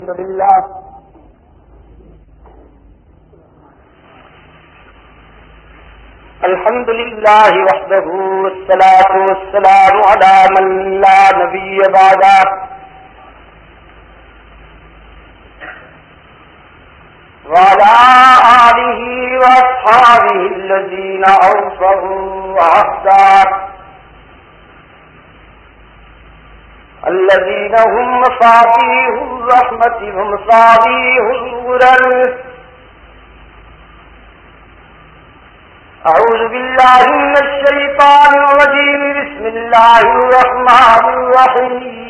الحمد لله. الحمد لله وحده والصلاة والسلام على من لا نبي بعده. وعلى آله وأصحابه الذين أوصروا عهدا الذين هم مصابيه الرحمة ومصابيه الغرل أعوذ بالله من الشيطان الرجيم. بسم الله الرحمن الرحيم.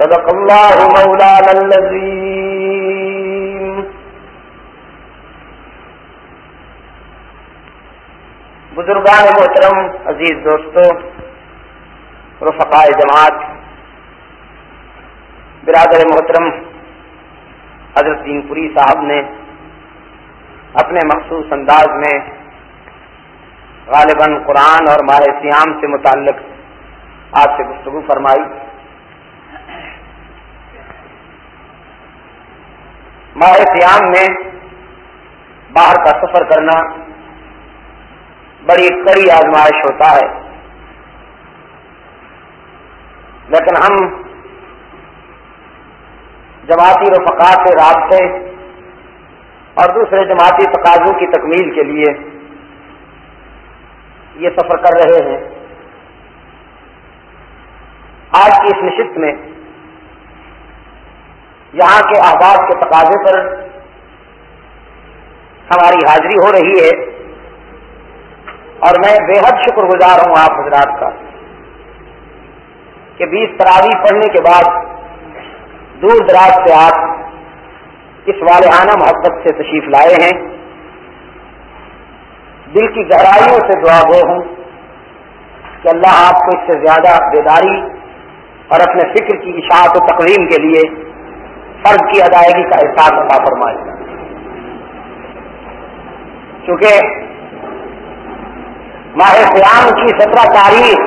صدق الله مولانا الذين بزرگان محترم، عزیز دوستو، رفقاء جماعت، برادر محترم، حضرت دین پوری صاحب نے اپنے مخصوص انداز میں غالباً قرآن اور ماہ سیام سے متعلق آپ سے گفتگو فرمائی۔ ماہ قیام میں باہر کا سفر کرنا بڑی کڑی آزمائش ہوتا ہے۔ لیکن ہم جماعتی رفقا سے رابطے اور دوسرے جماعتی تقاضوں کی تکمیل کے لیے یہ سفر کر رہے ہیں۔ آج کی اس نشست میں یہاں کے احباب کے تقاضے پر ہماری حاضری ہو رہی ہے اور میں بے حد شکر گزار ہوں آپ حضرات کا کہ بیس تراوی پڑھنے کے بعد دور دراز سے آپ اس والانہ محبت سے تشریف لائے ہیں۔ دل کی گہرائیوں سے دعا گو ہوں کہ اللہ آپ کو اس سے زیادہ بیداری اور اپنے فکر کی اشاعت و تقویم کے لیے فرض کی ادائیگی کا احساس عطا فرمائے۔ چونکہ ماہ قیام کی سترہ تاریخ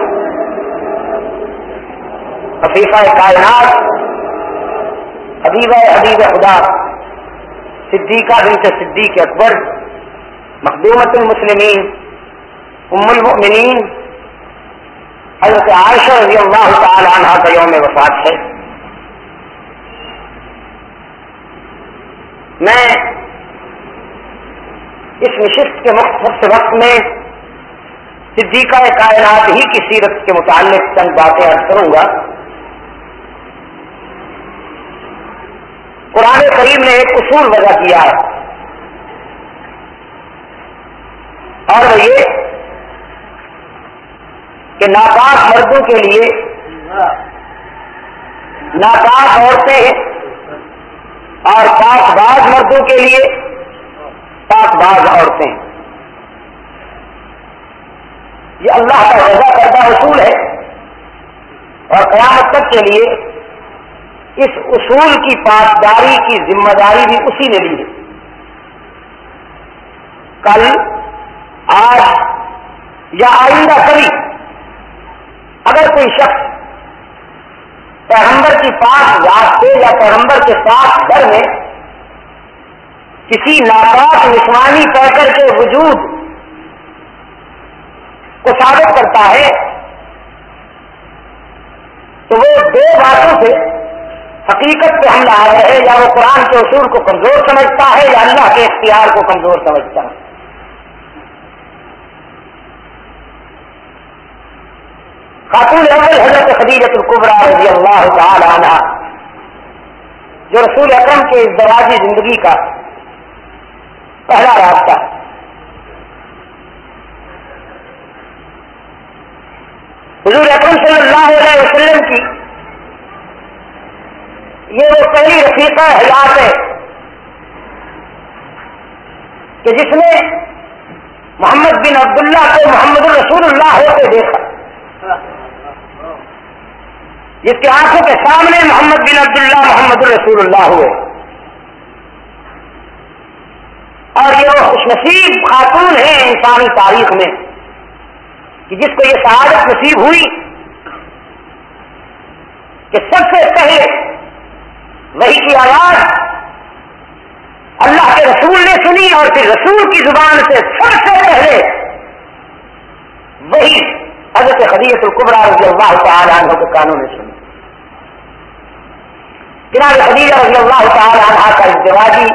حفیقہ کائنات حبیب حبیب خدا، صدیقہ بنت صدیق اکبر مخدومت المسلمین، ام المؤمنین، حضرت عائشہ رضی اللہ تعالی عنہ کا یوم وفات ہے۔ میں اس نشست کے مختصر وقت میں صدیقہ کائنات ہی کی سیرت کے متعلق چند باتیں عرض کروں گا۔ قرآن کریم نے ایک اصول وضع کیا ہے۔ اور وہ یہ کہ ناپاک مردوں کے لیے ناپاک عورتیں اور پاک باز مردوں کے لیے پاک باز عورتیں۔ یہ اللہ کا وضع کردہ اصول ہے اور قیامت تک کے لیے اس اصول کی پاسداری کی ذمہ داری بھی اسی نے لی ہے۔ کل، آج یا آئندہ کبھی اگر کوئی شخص پیغمبر کی پاک واسطے یا پیغمبر کے پاس گھر میں کسی ناپاک نسوانی پیکر کے وجود کو ثابت کرتا ہے، تو وہ دو باتوں سے حقیقت پہ حملہ آ رہے یا وہ قرآن کے اصول کو کمزور سمجھتا ہے یا اللہ کے اختیار کو کمزور سمجھتا ہے۔ خاتون اول حضرت خدیجت القبرا رضی اللہ تعالی عنہ، جو رسول اکرم کے اس دروازی زندگی کا پہلا رابطہ۔ حضور اکرم صلی اللہ علیہ وسلم کی یہ وہ پہلی رفیقہ حیات ہے کہ جس نے محمد بن عبداللہ کو محمد الرسول اللہ ہو کے دیکھا۔ جس کے آنکھوں کے سامنے محمد بن عبداللہ محمد الرسول اللہ ہوئے۔ اور یہ وہ خوش نصیب خاتون ہیں انسانی تاریخ میں کہ جس کو یہ سعادت نصیب ہوئی کہ سب سے پہلے وہی کی آواز اللہ کے رسول نے سنی اور پھر رسول کی زبان سے سب سے پہلے وہی حضرت خدیت القبرا رضی اللہ تعالی عنہ کے کانوں نے سنی۔ جناب خدیجہ رضی اللہ تعالی عنہ کا ازدواجی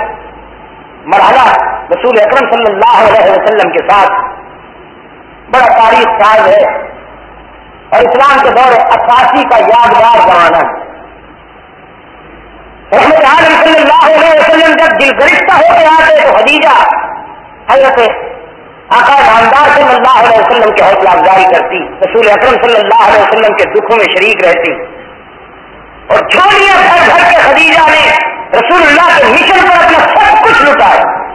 مرحلہ رسول اکرم صلی اللہ علیہ وسلم کے ساتھ بڑا تاریخ ساز ہے اور اسلام کے دور اٹھاسی کا یادگار زمانہ ہے۔ رحمت عالم صلی اللہ علیہ وسلم جب دل گرفتہ ہو کے آتے تو حدیجہ حضرت آقا نامدار صلی اللہ علیہ وسلم کی حوصلہ افزائی کرتی، رسول اکرم صلی اللہ علیہ وسلم کے دکھوں میں شریک رہتی۔ اور جھولیاں بھر بھر کے خدیجہ نے رسول اللہ کے مشن پر اپنا سب کچھ لٹایا۔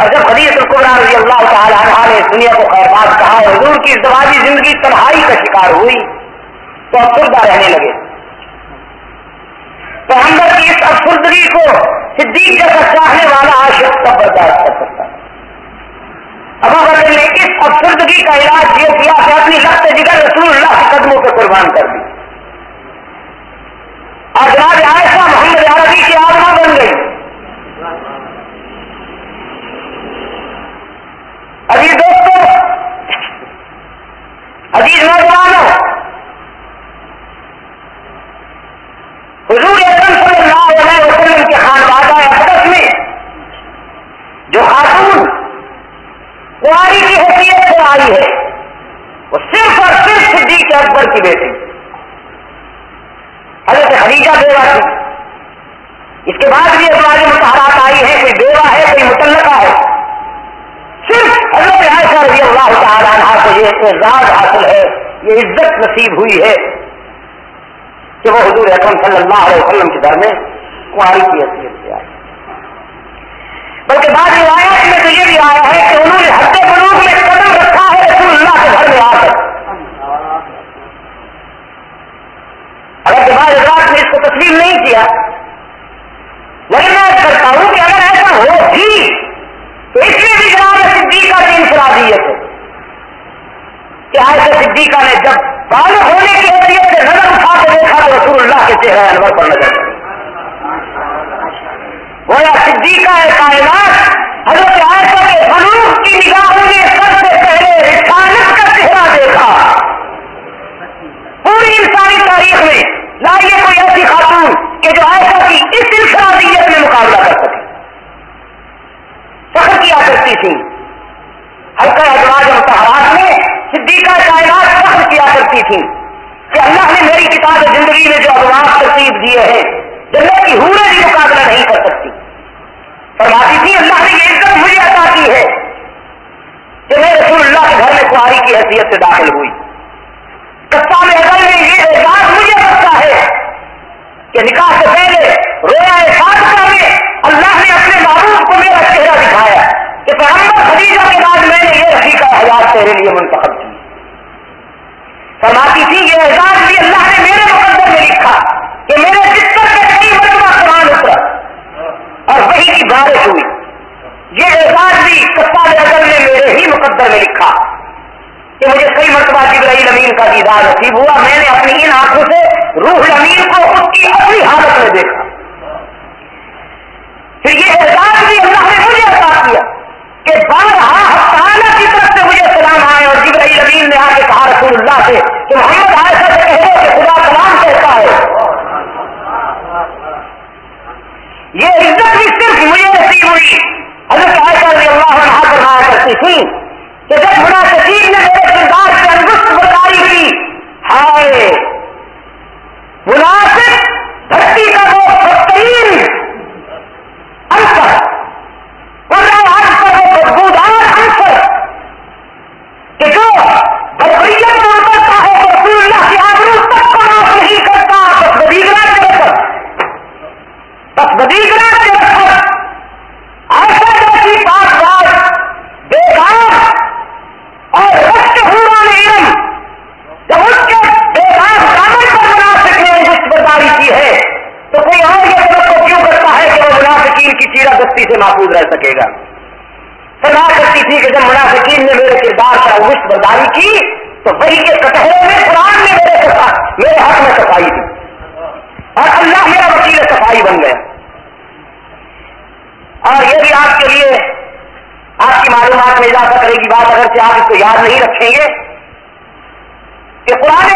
اور جب حدیث القبرا رضی اللہ تعالی عنہ نے دنیا کو خیر بات کہا حضور کی ازدواجی زندگی تنہائی کا شکار ہوئی، تو افسردہ رہنے لگے۔ پیغمبر کی اس افسردگی کو صدیق جیسا چاہنے والا عاشق سب برداشت کر سکتا ہے۔ ابو بکر نے اس افسردگی کا علاج یہ کیا کہ اپنی لفظ جگر رسول اللہ کے قدموں کو قربان کر دی۔ اور جناب عائشہ محمد عربی کی آدما بن گئی۔ عزیز دوستوں عزیز نوجوانوں حضور اکرم صلی اللہ علیہ وسلم کے خانوادہ اقدس میں جو خاتون کاری کی حیثیت سے آئی ہے، وہ صرف اور صرف صدیق اکبر کی بیٹی حضرت خدیجہ بیوہ تھی اس کے بعد بھی ازواج متحرات آئی ہے کوئی بیوہ ہے کوئی متعلقہ ہے صرف حضرت عائشہ رضی اللہ تعالیٰ عنہ کو یہ اعزاز حاصل ہے، یہ عزت نصیب ہوئی ہے کہ وہ حضور اکرم صلی اللہ علیہ وسلم کے گھر میں کاری کی حیثیت سے آئی بلکہ بعض روایات میں تو یہ بھی آیا ہے کہ انہوں نے ہفتے بلوک میں قدم رکھا ہے، رسول اللہ کے گھر میں آ کر۔ اگر بعض رات نے اس کو تسلیم نہیں کیا، لیکن میں کرتا ہوں کہ اگر ایسا ہو بھی، تو اس لیے بھی جناب صدیقہ کی انفرادیت ہے۔ کہ آئے صدیقہ نے جب بالغ ہونے کی حیثیت سے نظر اٹھا کے دیکھا تو رسول اللہ کے چہرے انور پر نظر وہ یا صدیقہ کائنات حضرت عائشہ کے فلوق کی نگاہوں نے سب سے پہلے رسالت کا چہرہ دیکھا۔ پوری انسانی تاریخ میں لائیے کوئی ایسی خاتون کہ جو عائشہ کی اس انفرادیت میں مقابلہ کر سکے۔ فخر کیا کرتی تھی۔ ہلکا ادواج متحرات میں صدیقہ کائنات فخر کیا کرتی تھی کہ اللہ نے میری کتاب زندگی میں جو ادواب ترتیب دیے ہیں، جنت کی ہورے بھی مقابلہ نہیں کر سکتی۔ فرماتی تھی، اللہ نے یہ عزت مجھے عطا کی ہے کہ میں رسول اللہ کے گھر میں کاری کی حیثیت سے داخل ہوئی۔ کسا میں اگر میں یہ احساس مجھے بچتا ہے کہ نکاح سے پہلے اور یہ بھی آپ کے لیے آپ کی معلومات میں اضافہ کرے گی بات اگر سے آپ اس کو یاد نہیں رکھیں گے کہ پرانے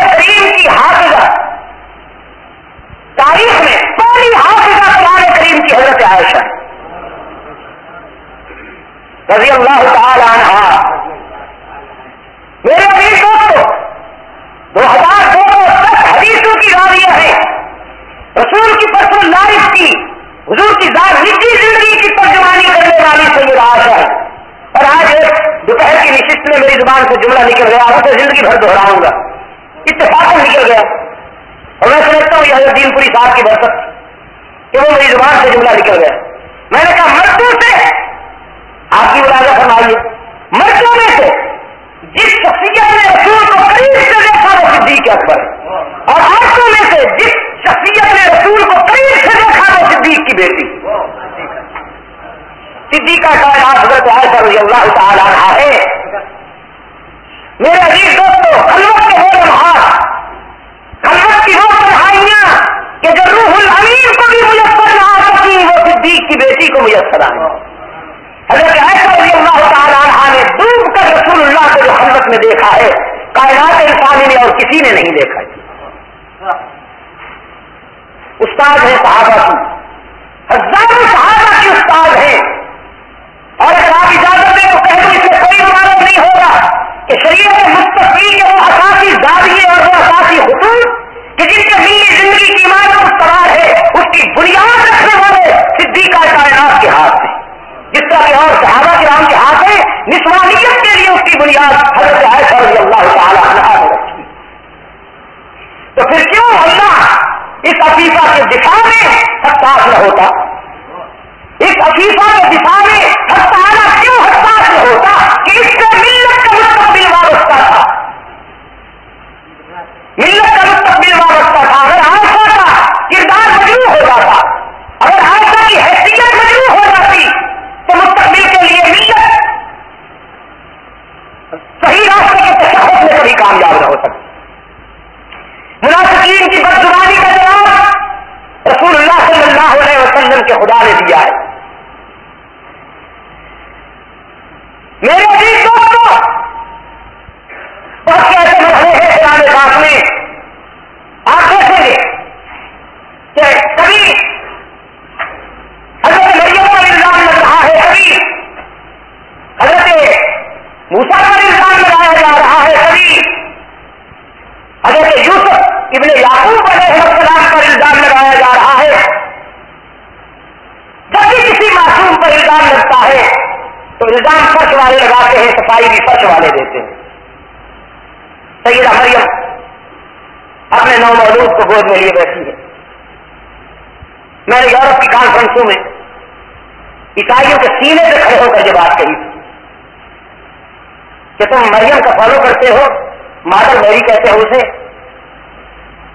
شاعری کہتے ہو اسے؟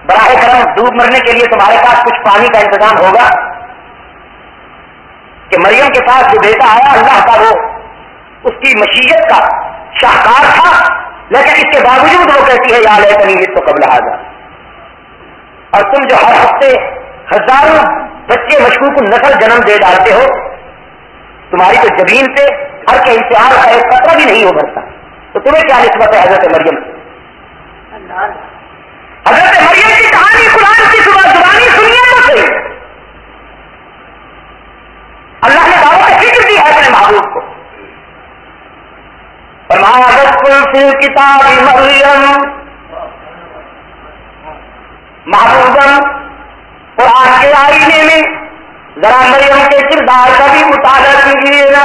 براہ کرم دودھ مرنے کے لیے تمہارے پاس کچھ پانی کا انتظام ہوگا؟ کہ مریم کے پاس جو بیٹا آیا اللہ کا وہ، اس کی مشیت کا شاہکار تھا، لیکن اس کے باوجود وہ کہتی ہے، یا لے کنی اس قبل حاضر اور تم جو ہر ہفتے ہزاروں بچے مشکوک نسل جنم دے ڈالتے ہو، تمہاری تو زمین سے ہر کے امتحان کا ایک قطرہ بھی نہیں ہو بھرتا۔ تو تمہیں کیا نسبت ہے حضرت مریم؟ سے حضرت مریم کی کہانی قرآن کی صبح زبانی سنیے تو صحیح اللہ نے بابا کا فکر دیا ہے اپنے محبوب کو۔ فی کتاب مریم محبوبن قرآن کے آئینے میں ذرا مریم کے کردار کا بھی مطالعہ کیجیے گا۔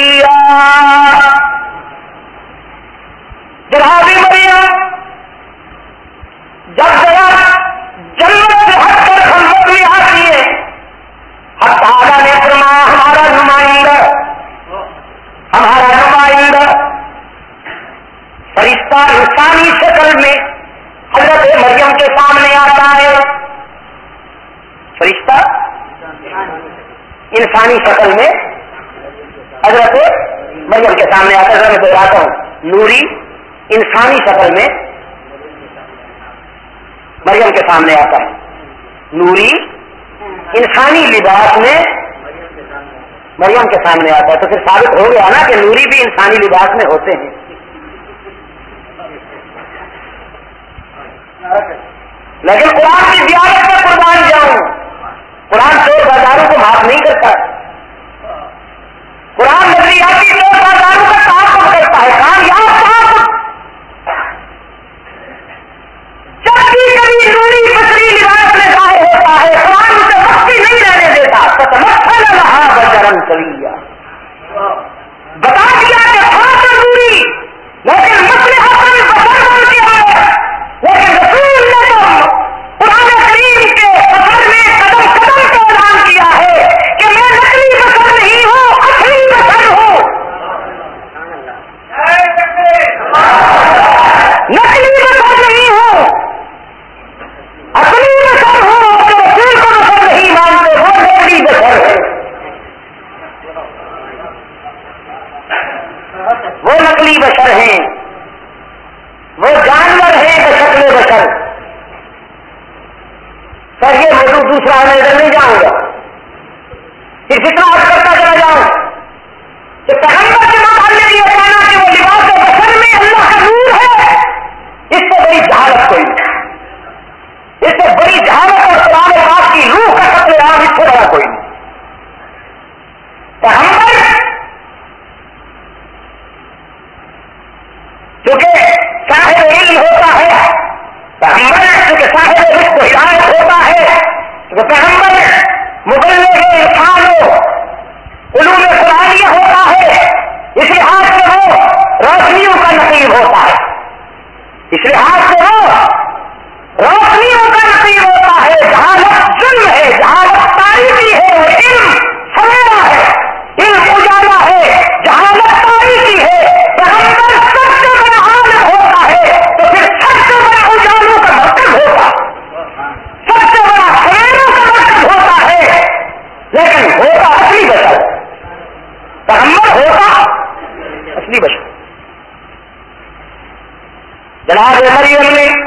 شکل میں حضرت مریم کے سامنے آتا ہے۔ فرشتہ انسانی شکل میں حضرت مریم کے سامنے آتا ہے۔ میں بتاتا ہوں۔ نوری انسانی شکل میں مریم کے سامنے آتا ہے۔ نوری انسانی لباس میں مریم کے سامنے آتا ہے۔ تو پھر ثابت ہو گیا نا کہ نوری بھی انسانی لباس میں ہوتے ہیں۔ لیکن قرآن کی زیارت میں قربان جاؤں۔ قرآن چور بازاروں کو معاف نہیں کرتا قرآن نظریاتی چور بازاروں کا تعاقب کرتا ہے کامیاب تعاقب جب بھی کبھی نوری بسری لباس میں ظاہر ہوتا ہے قرآن اسے وقتی نہیں رہنے دیتا ستمکھن رہا بجرم چلیا بتا دیا کہ تھا نوری لیکن مسئلہ حسن بسر بن کے آئے لیکن رسول نے تو قرآن کریم کے سفر میں قدم قدم کو اعلان کیا ہے کہ میں نقلی بسر نہیں ہوں اصلی بسر ہوں نقلی بسر نہیں ہوں اصلی بسر ہوں کہ رسول کو بسر نہیں مانتے وہ نقلی بسر ہے وہ نقلی بشر ہیں وہ جانور ہیں بشکل بشر سر یہ موضوع دوسرا میں ادھر نہیں جاؤں گا پھر کتنا حد کرتا چلا جاؤں کہ پیغمبر کے مقابلے یہ کہنا کہ وہ لباس بشر میں اللہ کا نور ہے اس سے بڑی جہالت کوئی نہیں اس سے بڑی جہالت اور قرآن پاک کی روح کا قتل عام اس سے بڑا کوئی نہیں پیغمبر کیونکہ صاحب علم ہوتا ہے پیغمبر کیونکہ صاحب رشت و ہدایت ہوتا ہے جو پیغمبر مبلغ انسان ہو علوم قرآنیہ ہوتا ہے اس لحاظ سے وہ روشنیوں کا نصیب ہوتا ہے۔ اس لحاظ سے وہ روشنیوں کا نصیب ہوتا ہے۔ جہاں ظلم ہے، جہاں تاریخی ہے وہ علم سویرا ہے۔ علم اجالا ہے۔ جہاں تاریخی ہے، پیغمبر سب سے بڑا عالم ہوتا ہے، تو پھر سب سے بڑا اجالوں کا مرکز ہوتا۔ سب سے بڑا سویروں کا مرکز ہوتا ہے۔ لیکن ہوتا اصلی بشر پیغمبر ہوتا اصلی بشر جناب مریم نے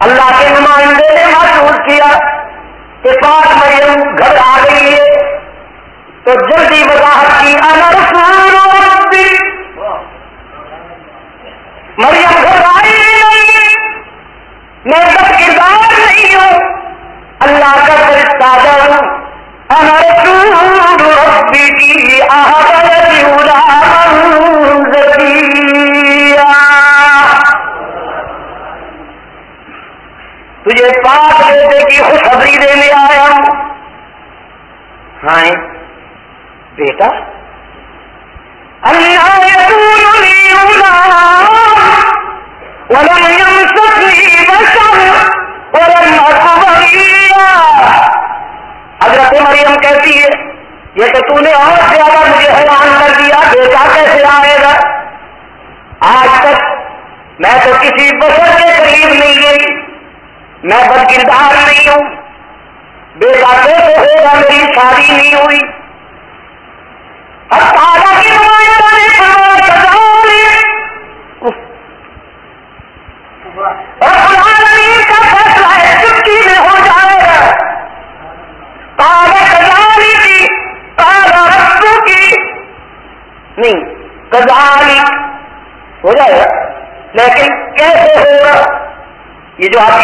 اللہ کے نمائندے نے محسوس کیا کہ پاک مریم گھر آ گئی ہے تو جلدی وضاحت کی انا تجھے پاک بیٹے کی خوشخبری دینے آیا۔ ہوں ہاں بیٹا، اللہ يكون لي غلام، ولم يمسسني بشر، ولم أك بغيا حضرت مریم کہتی ہے، یہ کہ تو نے اور زیادہ مجھے حیران کر دیا، بیٹا کیسے آئے گا؟ آج تک میں تو کسی بشر کے قریب نہیں گئی۔ میں بدکردار نہیں ہوں۔ بیٹا کیسے ہوگا میری شادی نہیں ہوئی ہو جائے گا لیکن کیسے ہوگا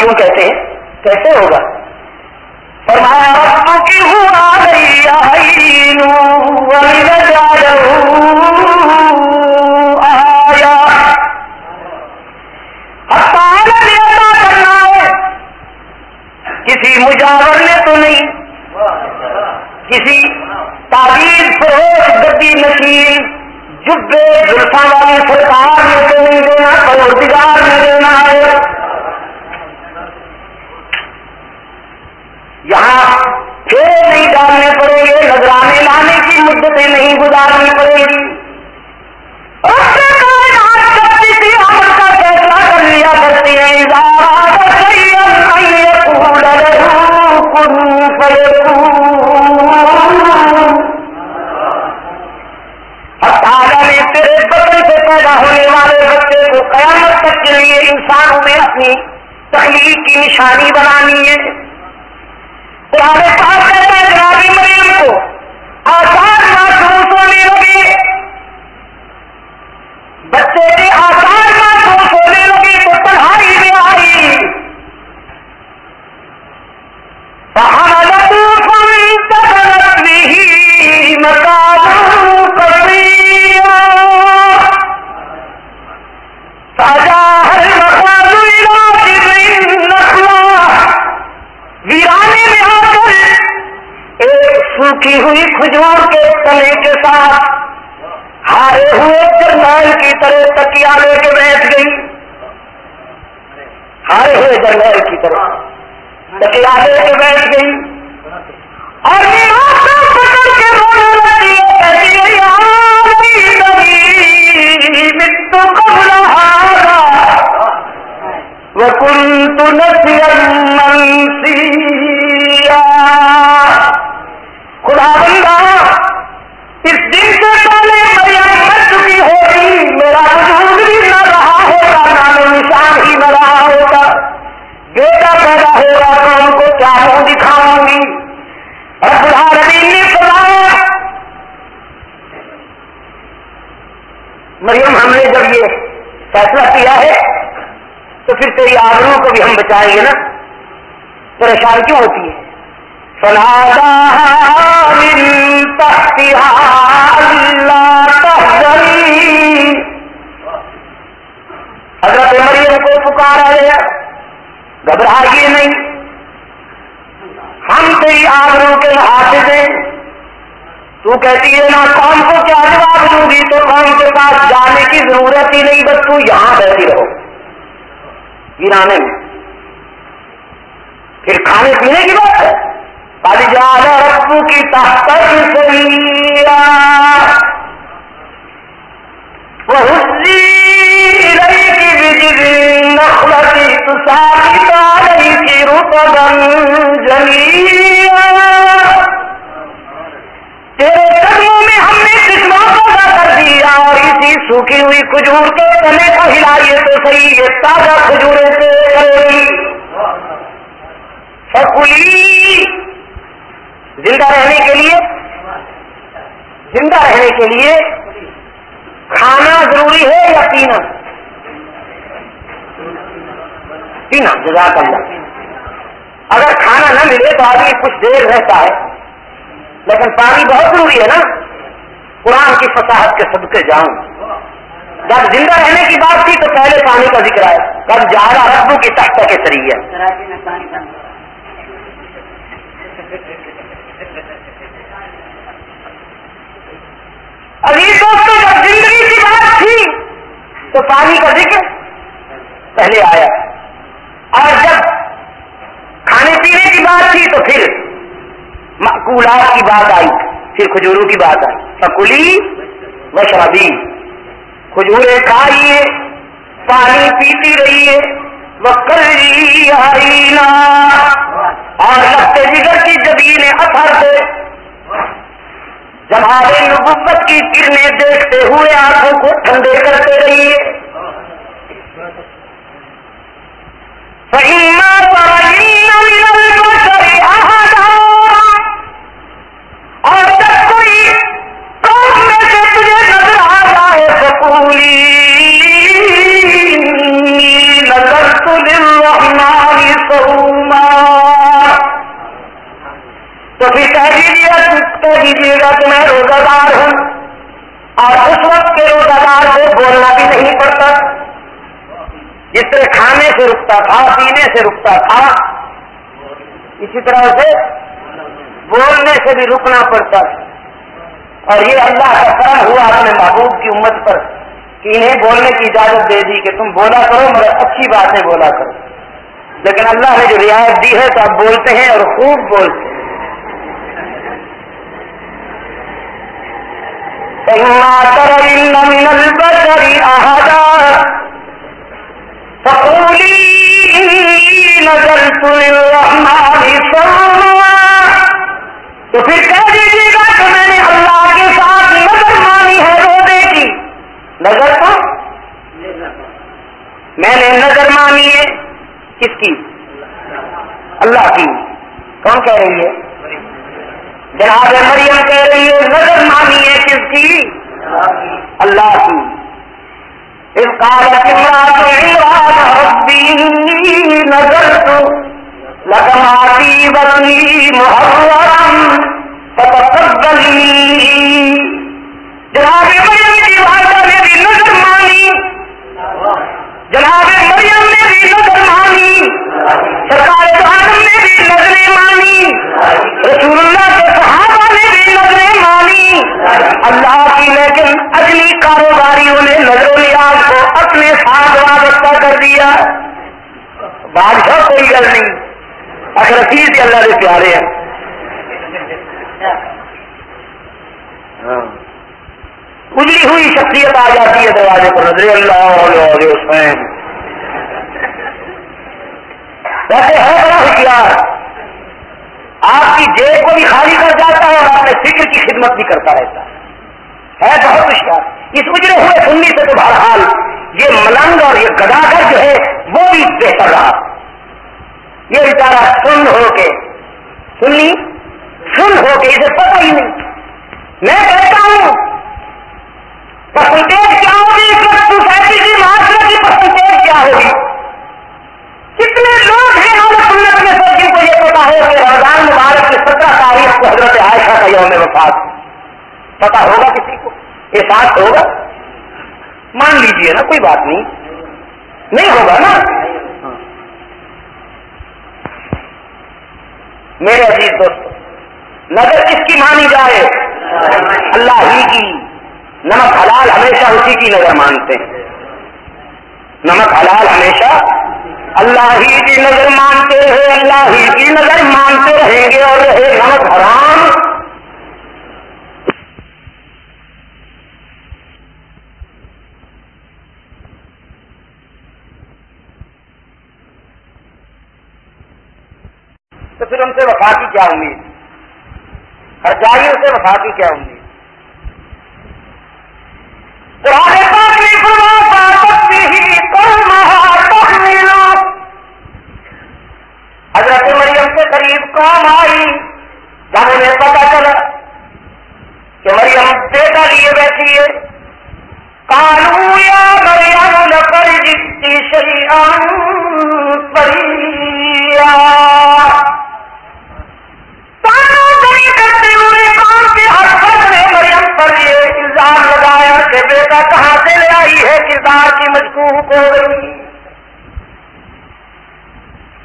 یہ کہتے ہیں؟ کیسے ہوگا؟ فرمایا کی ہوا آیا کرنا ہے، کسی مجاور نے تو نہیں، کسی تعبیر فروش گدی نشیل جبے جلسا والی سرکار نے تو نہیں دینا پروزگار نے دینا ہے یہاں پھر نہیں ڈالنے پڑیں گے نظرانے لانے کی مدتیں نہیں گزارنی پڑے گی۔ عمل کا فیصلہ کر لیا کرتی ہیں۔ تیرے بدن سے پیدا ہونے والے بچے کو قیامت تک کے لیے انسانوں میں اپنی تخلیق کی نشانی بنانی ہے۔ قرآن پاک کہتا ہے جنابی مریم کو۔ آسان محسوس ہونے لگے۔ بچے کے آسان کھجور کے تنے کے ساتھ ہارے ہوئے جرنیل کی طرح تکیا لے کے بیٹھ گئی۔ ہارے ہوئے جرنیل کی طرح تکیا لے کے بیٹھ گئی۔ اور پکڑ کے رونے فیصلہ کیا ہے، تو پھر تیری آبروں کو بھی ہم بچائیں گے نا؟ پریشان کیوں ہوتی ہے؟ حضرت مریم کو پکارا گیا گھبرائیے نہیں۔ ہم تیری آبروں کے ہاتھ دیں تو کہتی ہے نا قوم کو کیا جواب دوں گی؟ تو قوم کے پاس جانے کی ضرورت ہی نہیں، بس تو یہاں بیٹھی رہو۔ گرانے میں پھر کھانے پینے کی بات ہے۔ ربو کی تحت تیرے قدموں میں ہم نے کتنا پیدا کر دیا اور اسی سوکھی ہوئی کھجور کے تنے کو ہلائیے تو صحیح یہ تازہ کھجورے سے سکولی زندہ رہنے کے لیے، زندہ رہنے کے لیے کھانا ضروری ہے یا پینا؟ پینا، جزاک اللہ۔ اگر کھانا نہ ملے تو آدمی کچھ دیر رہتا ہے۔ لیکن پانی بہت ضروری ہے نا۔ قرآن کی فصاحت کے صدقے جاؤں۔ جب زندہ رہنے کی بات تھی تو پہلے پانی کا ذکر آیا۔ جب زیادہ ربو کی تخت کے ذریعے۔ ابھی دوستوں جب زندگی کی بات تھی تو پانی کا ذکر پہلے آیا۔ اور جب کھانے پینے کی بات تھی تو پھر معقولات کی بات آئی، پھر کھجوروں کی بات آئی۔ سکولی و شادی کھجورے کھائیے پانی پیتی رہیے وکری آئی اور لگتے جگر کی زمین اثر سے۔ جمہارے نبوت کی کرنیں دیکھتے ہوئے آنکھوں کو ٹھنڈے کرتے رہیے اور جب کوئی قوم میں سے تجھے نظر آ جائے سکولی نظر تمہاری سہوما تو پھر کہہ دیجیے کہہ دیجیے گا کہ میں روزہ دار ہوں۔ اور اس وقت کے روزہ دار کو بولنا بھی نہیں پڑتا۔ جس طرح کھانے سے رکتا تھا، پینے سے رکتا تھا، اسی طرح سے بولنے سے بھی رکنا پڑتا ہے۔ اور یہ اللہ کا کرم ہوا اپنے محبوب کی امت پر کہ انہیں بولنے کی اجازت دے دی کہ تم بولا کرو، مگر اچھی باتیں بولا کرو۔ لیکن اللہ نے جو رعایت دی ہے تو آپ بولتے ہیں اور خوب بولتے ہیں۔ نظر پتا ہوگا کسی کو؟ احساس ہوگا؟ مان لیجیے نا، کوئی بات نہیں۔ نہیں ہوگا نا؟ میرے عزیز دوست نظر کس کی مانی جائے؟ اللہ ہی کی۔ نمک حلال ہمیشہ اسی کی نظر مانتے ہیں۔ نمک حلال ہمیشہ اللہ ہی کی نظر مانتے ہیں، اللہ ہی کی نظر مانتے رہیں گے اور رہے نمک حرام تو پھر ان سے وفا کی کیا امید؟ اور جائیے اسے وفا کی کیا امید؟ حضرت مریم کے قریب کون آئی، جب انہیں پتا چلا کہ مریم بیٹا لیے بیٹھی ہے۔ کالو یا مریم لکڑ جتنی کہ بیٹا کہاں سے لے آئی ہے، کردار کی مجبور ہو گئی۔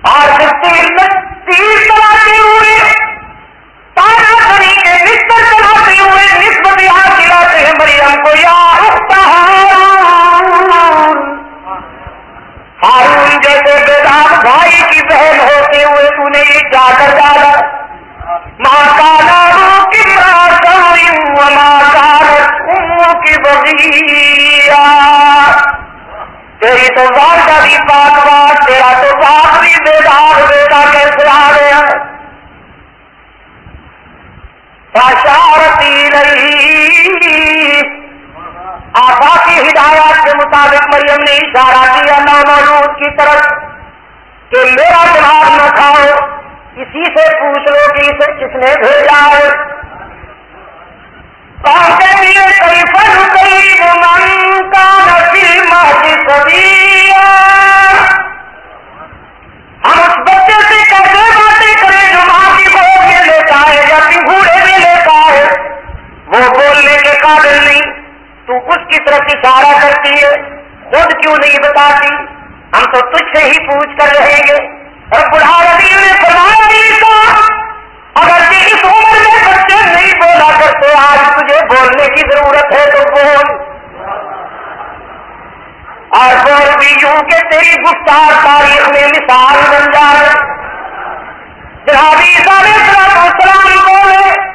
اور پھر تیر بشارت آقا کی ہدایات کے مطابق مریم نے اشارہ کیا نامعلوم کی طرف کہ میرا جواب نہ کھاؤ، کسی سے پوچھ لو کہ اسے کس نے بھیجا ہے۔ ہم اس بچے اس کی طرف اشارہ کرتی ہے، خود کیوں نہیں بتاتی؟ ہم تو تجھ سے ہی پوچھ کر رہیں گے۔ اور بڑھا نے فرمایا کا اگر اس عمر میں بچے نہیں بولا کرتے، آج تجھے بولنے کی ضرورت ہے، تو بول اور بول بھی یوں کہ تیری گفتار تاریخ میں مثال بن جائے۔ جنابی سارے سلام سلام بولے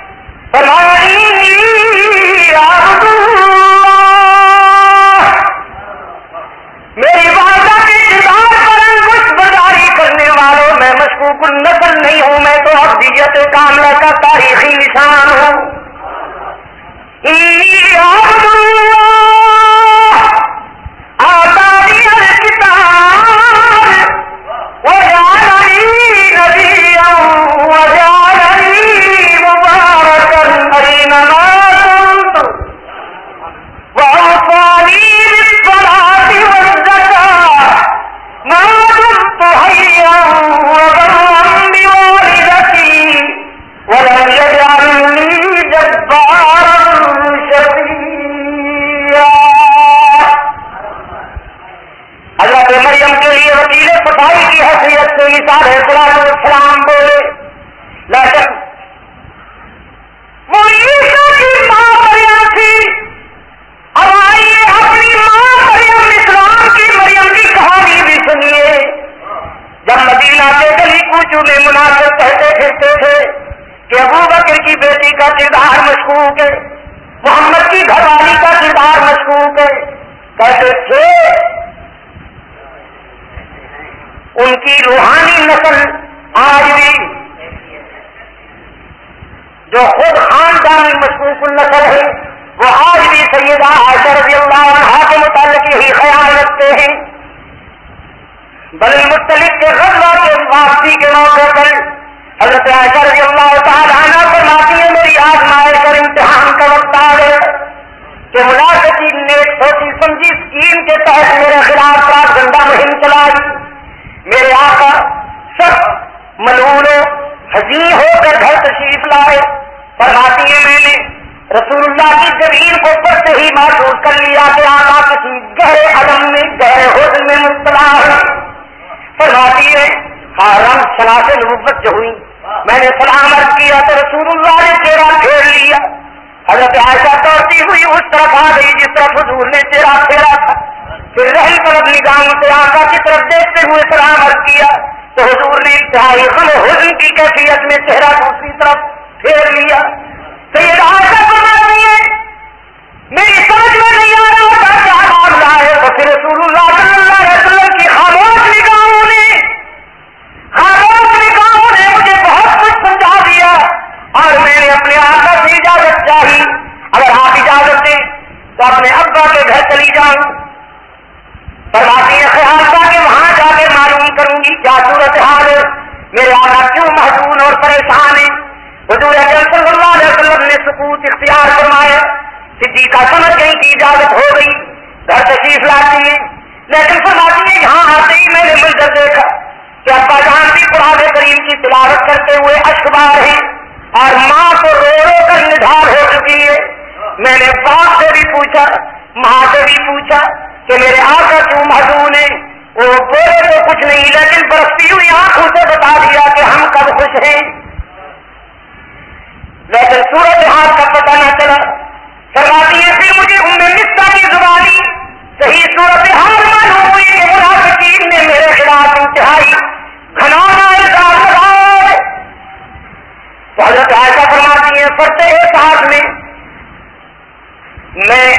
میری پر مشکوک نہیں ہوں میں تو ابدیت کاملہ کا تاریخی نشان ہوں۔ نظام سے آقا کی طرف دیکھتے ہوئے سلام عرض کیا تو حضور نے انتہائی غم و کی کیفیت میں چہرہ دوسری طرف پھیر لیا۔ سید آج کرتے ہوئے اشبار ہی اور ماں کو رو رو کر نڈھار ہو چکی ہے۔ میں نے باپ سے بھی پوچھا، ماں سے بھی پوچھا کہ میرے آقا کیوں معذون ہے وہ بولے تو کچھ نہیں، لیکن برستی ہوئی آنکھوں سے بتا دیا کہ ہم کب خوش ہیں۔ لیکن سورج ہاتھ کا پتہ نہ چلا۔ فرماتی ہے پھر مجھے مستا کی زبانی صحیح صورت حال معلوم ہوئی کہ منافقین نے میرے خلاف انتہائی گھنانا تو حضرت عائشہ فرماتی ہیں پڑھتے ایک ساتھ میں میں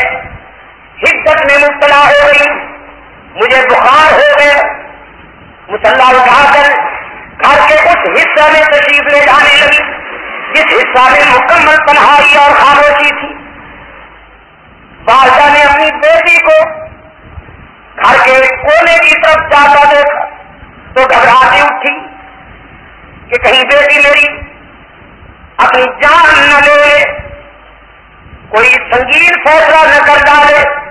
حدت میں مبتلا ہو گئی، مجھے بخار ہو گیا، مسلح اٹھا کر گھر کے اس حصہ میں تشریف لے جانے لگی، جس حصہ میں مکمل تنہائی اور خاموشی تھی۔ بادشاہ نے اپنی بیٹی کو گھر کے کونے کی طرف جاتا دیکھا، تو گھبراتی اٹھی کہ کہیں بیٹی میری اپنی جان نہ لے کوئی سنگین فیصلہ نہ کر ڈالے۔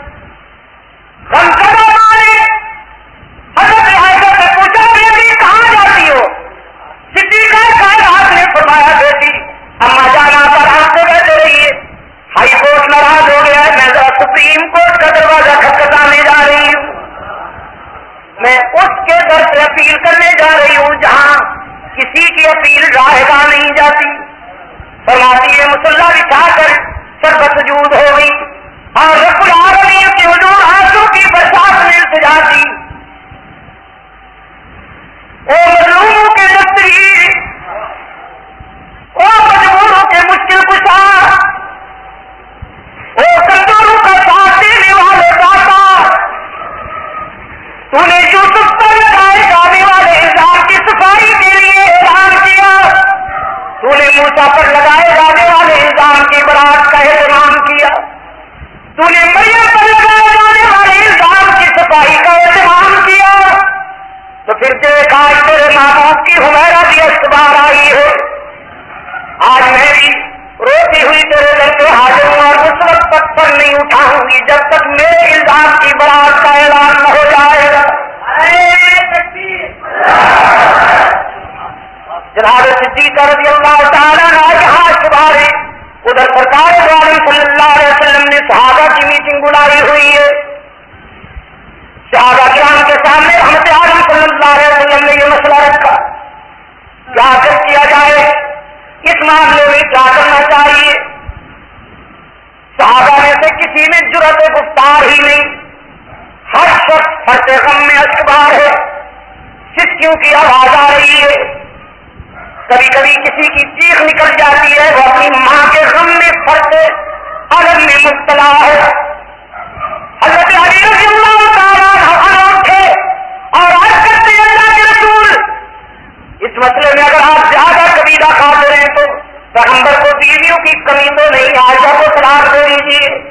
کی آواز آ رہی ہے۔ کبھی کبھی کسی کی چیخ نکل جاتی ہے، وہ اپنی ماں کے غم میں فرق الگ میں مبتلا ہے۔ حضرت علی رضی اللہ تعالیٰ تھے اور آج کرتے اللہ کے رسول، اس مسئلے میں اگر آپ زیادہ قبیلہ کھاتے رہے تو پیغمبر کو بیویوں کی کمی تو نہیں، آجا کو سلاح دے دیجیے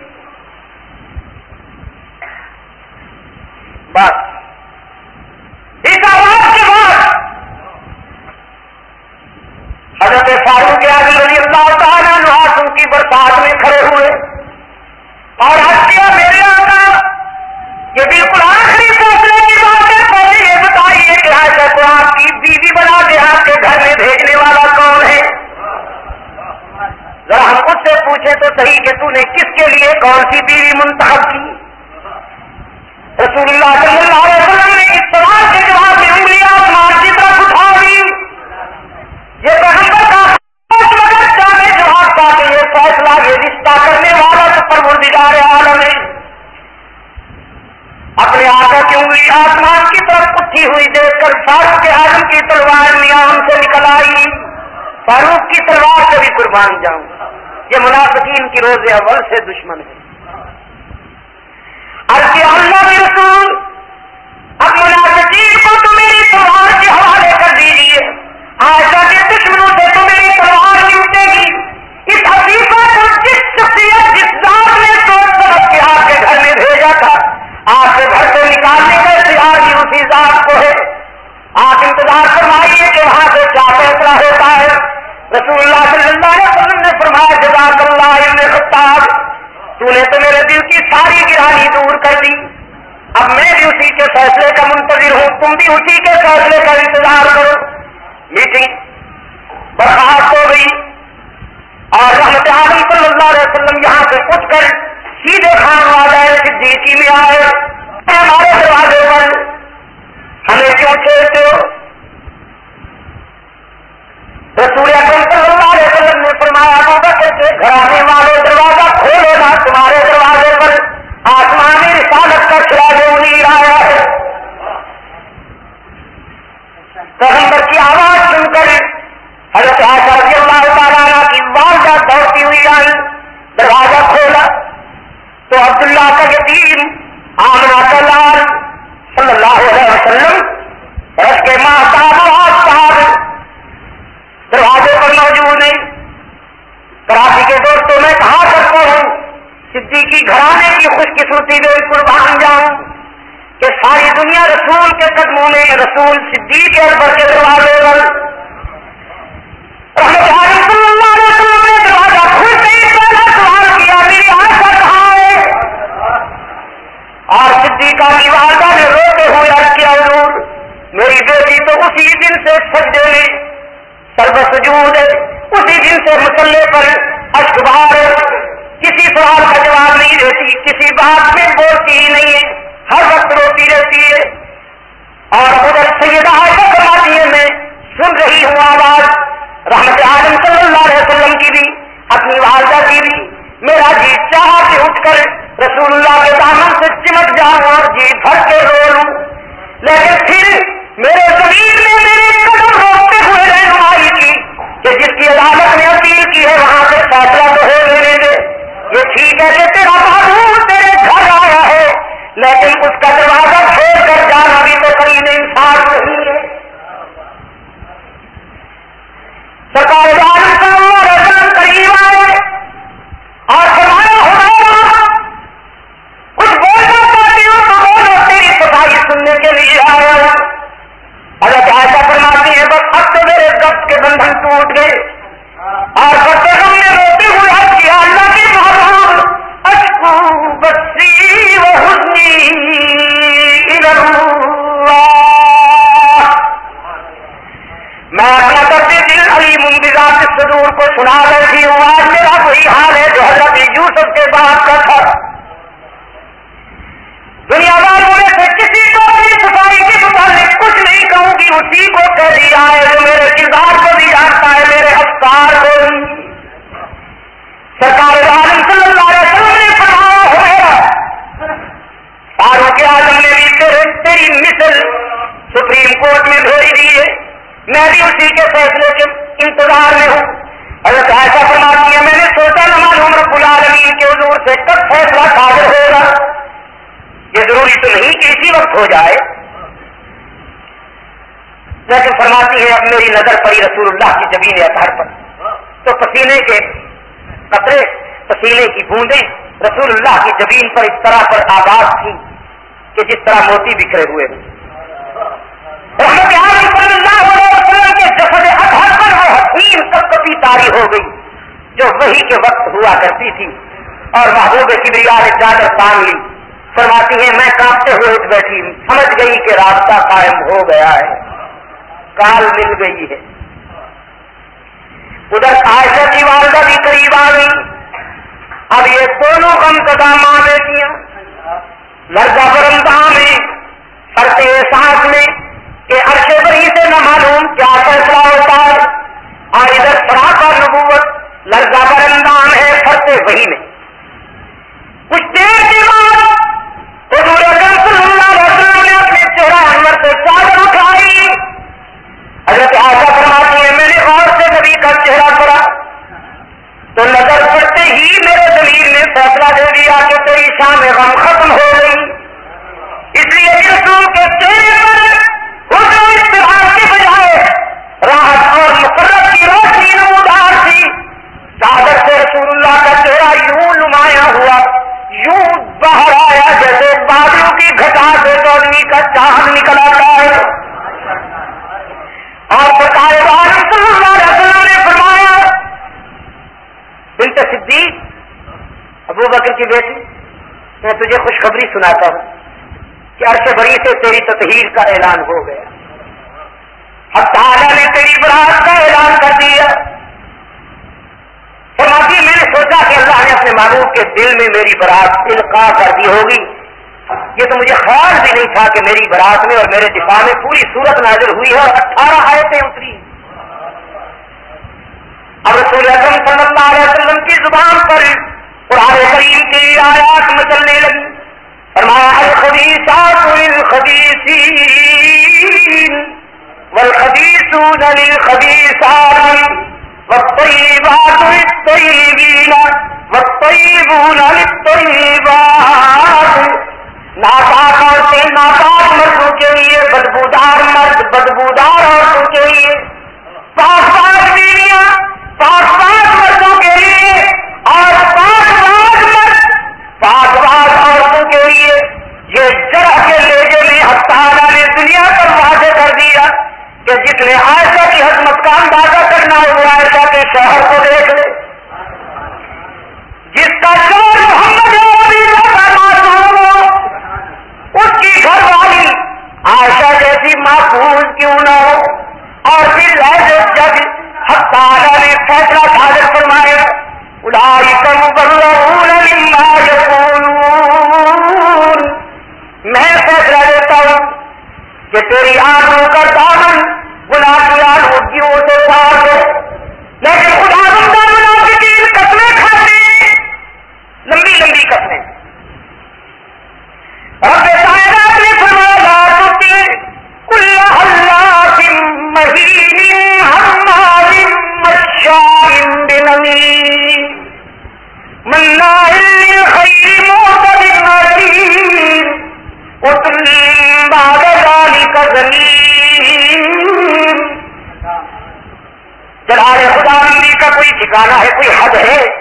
سے سجدے میں سرب سجود ہے۔ اسی دن سے مسلح پر اشکبار کسی سوال کا جواب نہیں دیتی، کسی بات میں بولتی ہی نہیں ہے۔ ہر وقت روتی رہتی ہے۔ اور ادھر سیدہ عائشہ فرماتی ہے میں سن رہی ہوں آواز۔ رحمت عالم صلی اللہ علیہ وسلم کی بھی، اپنی والدہ کی بھی۔ میرا جی چاہ کے اٹھ کر رسول اللہ کے دامن سے چمٹ جاؤں اور جی بھر کے رو لوں۔ لیکن پھر میرے زمین میں میرے قدم روکتے ہوئے رہنمائی کی کہ جس کی عدالت نے اپیل کی ہے، وہاں سے فیصلہ تو ہو لینے دے یہ ٹھیک ہے کہ تیرا معلوم تیرے گھر آیا ہے، لیکن اس کا دروازہ چھوڑ کر جانا بھی تو قریب انصاف نہیں ہے۔ سرکار جان قریب آئے اور فرمایا ہوا کچھ بولنا چاہتی ہوں تو بولو، تیری صفائی سننے کے لیے آیا اگر ایسا فرماتی ہے بس اب تو میرے گپ کے بندھن ٹوٹ گئے۔ اور بچے ہم نے روتے ہوئے حج کیا اللہ کے محبوب۔ اشکو بسی و حسنی میں اپنا کرتے دل علی ممبزات صدور کو سنا رہی ہوں۔ آج میرا وہی حال ہے جو حضرت یوسف کے بعد کا تھا۔ دنیا والوں میں اسی کو کہہ دیا ہے جو میرے کردار کو بھی جانتا ہے، میرے افطار کو سرکار عالم صلی اللہ علیہ وسلم نے پڑھایا ہوا فاروق اعظم نے بھی تیرے، تیری مثل سپریم کورٹ میں بھیج دی ہے۔ میں بھی اسی کے فیصلے کے انتظار میں ہوں۔ اگر ایسا فرماتی ہے میں نے سوچا، نہ معلوم رب العالمین کے حضور سے کب فیصلہ حاضر ہوگا۔ یہ ضروری تو نہیں کہ اسی وقت ہو جائے۔ لیکن فرماتی ہے اب میری نظر پڑی رسول اللہ کی زمین اطہر پر۔ تو پسینے کے قطرے، پسینے کی بوندیں رسول اللہ کی زمین پر اس طرح پر آباد تھی کہ جس طرح موتی بکھرے ہوئے صلی اللہ علیہ وسلم کے جسد اطہر پر وہ حکیم کبھی تاری ہو گئی، جو وہی کے وقت ہوا کرتی تھی۔ اور محبوب کی نے چادر تان لی۔ فرماتی ہیں، میں کانپتے ہوئے اٹھ بیٹھی سمجھ گئی کہ راستہ قائم ہو گیا ہے۔ کال مل گئی ہے۔ ادھر عائشہ کی والدہ بھی قریب آ گئی۔ اب یہ دونوں کم قدا ماں بیٹیاں لڑکا برمدہ میں فرتے احساس میں، کہ عرش بری سے نہ معلوم کیا فیصلہ ہوتا ہے۔ اور ادھر سراپا نبوت، لڑکا برندام ہے فرتے وہی میں۔ کچھ دیر کے بعد حضور اکرم صلی اللہ علیہ وسلم نے اپنے چہرہ انور سے چادر اٹھائی حضرت آشا فرماتی ہے میں نے غور سے نبی کا چہرہ پڑا تو نظر پڑتے ہی میرے دلیل نے فیصلہ دے دیا کہ تیری شام غم ختم ہو گئی۔ اس لیے رسول کے چہرے پر حضور استحال کے بجائے راحت اور مقرر کی روشنی نمودار تھی۔ چادر سے رسول اللہ کا چہرہ یوں نمایاں ہوا، یوں باہر آیا جیسے بادلوں کی گھٹا سے روشنی کا چاند نکل آتا ہے۔ اور بتائے صلی اللہ علیہ وسلم نے فرمایا، بنت صدیق ابو بکر کی بیٹی میں تجھے خوشخبری سناتا ہوں کہ عرش بری سے تیری تطہیر کا اعلان ہو گیا۔ اب تعالیٰ نے تیری برات کا اعلان کر دیا۔ فرماتی میں نے سوچا کہ اللہ نے اپنے معروف کے دل میں میری برات القاع کر دی ہوگی۔ یہ تو مجھے خیال بھی نہیں تھا کہ میری برات میں اور میرے دفاع میں پوری صورت نازل ہوئی ہے اور اٹھارہ آیتیں اتری۔ اب رسول اعظم صلی اللہ علیہ وسلم کی زبان پر قرآن کریم کی آیات مچلنے لگی۔ فرمایا، الخبیثات للخبیثین والخبیثون للخبیثات والطيبات للطيبين والطيبون للطيبات ناپاک عورتیں ناپاک مردوں کے لیے، بدبودار مرد، بدبودار عورتوں کے لیے۔ پاک پاک بیویاں پاک پاک مردوں کے لیے اور پاک کہ جس نے آئسا کی حکمت کا اندازہ کرنا ہو وہ عائشہ کے شہر کو دیکھ لے۔ جس کا شور محمد اس کی گھر والی آشا جیسی محفوظ کیوں نہ ہو۔ اور پھر ایسے جج ہم نے فیصلہ حاضر فرمایا کم میں فیصلہ دیتا ہوں کہ تیری آنکھوں کا دامن گانا ہے کوئی حد ہے؟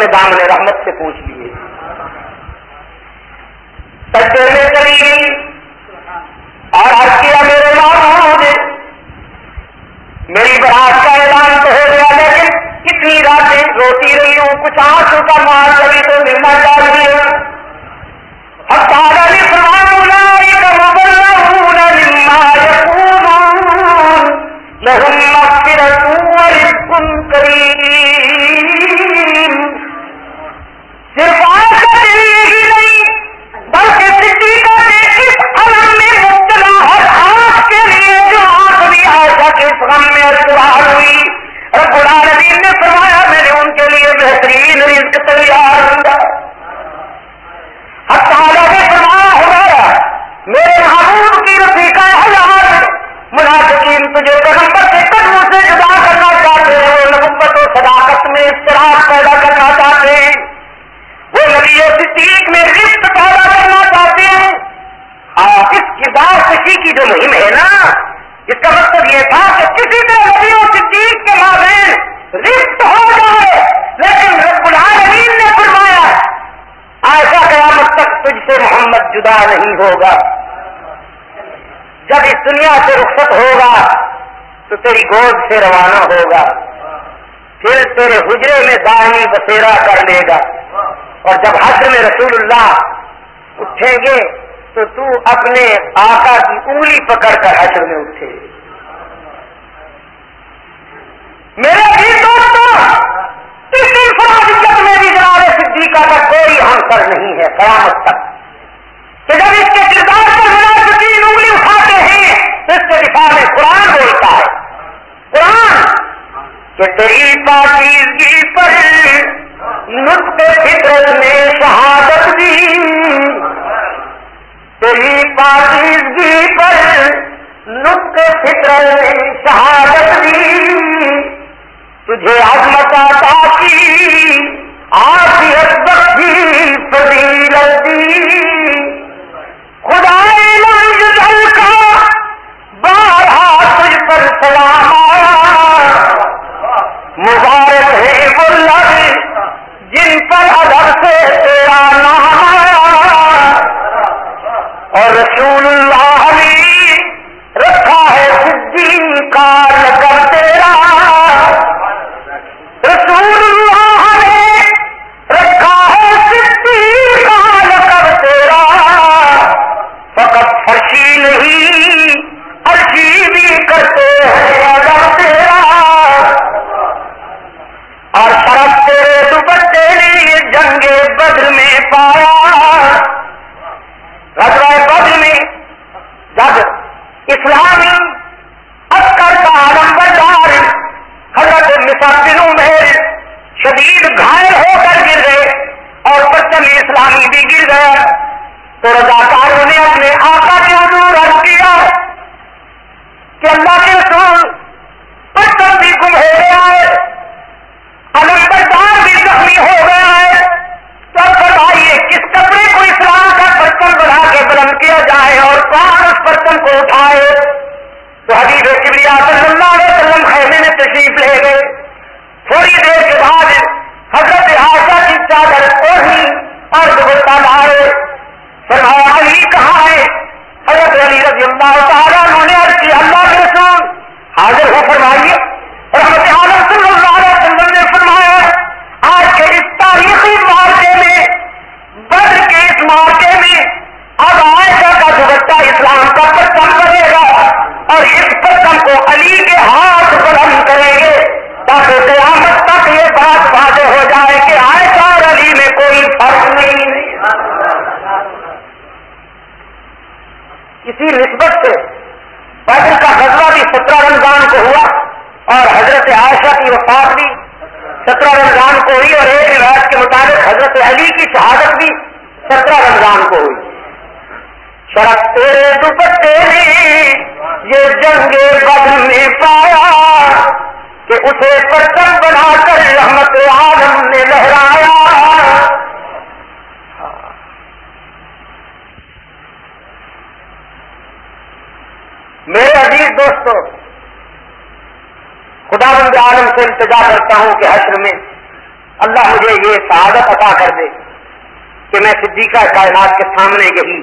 اپنے دامن رحمت سے پوچھ لیے۔ سجدے میں چلی اور حج کیا، میرے نام میری برات کا اعلان تو ہو گیا، لیکن کتنی راتیں روتی رہی ہوں، کچھ آنکھوں کا مار کبھی تو نمبر ڈال رہی ہوں سے روانہ ہوگا۔ پھر تیرے حجرے میں دائمی بسیرا کر لے گا۔ اور جب حج میں رسول اللہ اٹھیں گے، تو تو اپنے آقا کی انگلی پکڑ کر حشر میں اٹھے۔ میرے بھی دوستوں اس انفرادیت میں بھی جناب صدیقہ کا کوئی آنسر نہیں ہے، قیامت تک۔ کہ جب اس کے کردار پر جناب کی انگلی اٹھاتے ہیں، تو اس کے دفاع میں قرآن بولتا ہے۔ کہ تیری پاکیزگی پر نطق فطرت نے شہادت دی۔ تیری پاکیزگی پر نطق فطرت نے شہادت دی۔ تجھے عظمت عطا کی۔ ரசூலுல்லா سامنے کہ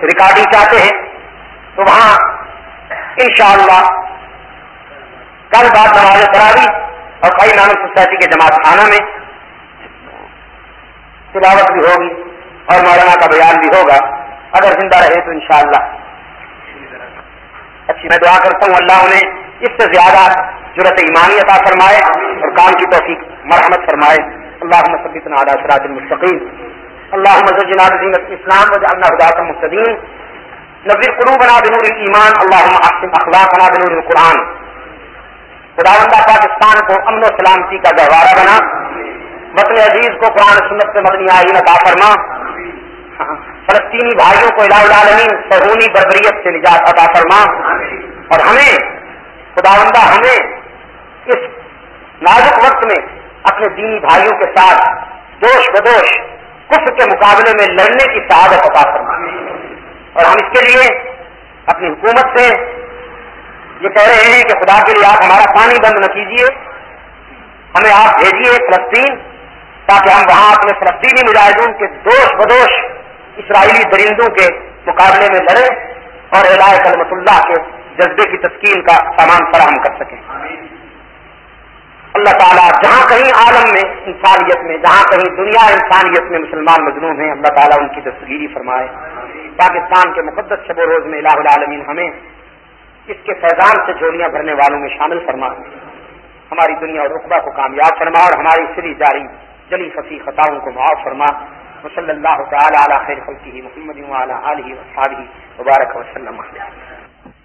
ریکارڈنگ چاہتے ہیں، تو وہاں انشاءاللہ کل بعد نماز فراری اور کئی نامک سوسائٹی کے جماعت خانہ میں تلاوت بھی ہوگی اور مولانا کا بیان بھی ہوگا۔ اگر زندہ رہے تو انشاءاللہ۔ اچھی، میں دعا کرتا ہوں، اللہ انہیں اس سے زیادہ جرت ایمانی عطا فرمائے اور کام کی توفیق مرحمت فرمائے۔ اللہ مسبت علی سراج المستقیم۔ اللہ مزجنا دین الاسلام وجعلنا هداة مهتدين نبر قلوبنا بنور الايمان اللهم احسن اخلاقنا بنور خدا خداوندہ پاکستان کو امن و سلامتی کا گہوارہ بنا. وطن عزیز کو قرآن سنت سے مدنی آئین عطا فرما. فلسطینی بھائیوں کو الہ العالمین سہونی بربریت سے نجات عطا فرما. اور ہمیں، خدا خداوندہ ہمیں اس نازک وقت میں اپنے دینی بھائیوں کے ساتھ دوش بدوش کفر کے مقابلے میں لڑنے کی تعداد پتا کرنا اور ہم اس کے لیے اپنی حکومت سے یہ کہہ رہے ہیں کہ خدا کے لیے آپ ہمارا پانی بند نہ کیجیے ہمیں آپ بھیجیے فلسطین تاکہ ہم وہاں اپنے فلسطینی مجاہدوں کے دوش بدوش اسرائیلی درندوں کے مقابلے میں لڑیں اور علاق کلمت اللہ کے جذبے کی تسکین کا سامان فراہم کر سکیں۔ اللہ تعالیٰ جہاں کہیں عالم میں انسانیت میں، جہاں کہیں دنیا انسانیت میں مسلمان مجنون ہیں، اللہ تعالیٰ ان کی دستگیری فرمائے۔ پاکستان کے مقدس شب و روز میں الہ العالمین ہمیں اس کے فیضان سے جوڑیاں بھرنے والوں میں شامل فرما ہماری دنیا اور رقبہ کو کامیاب فرما اور ہماری سری جاری جلی فصیح خطاؤں کو معاف فرما۔ وصلی اللہ تعالیٰ علیہ خیر خلقی محمد علیہ وصحابہ وبارک وسلم۔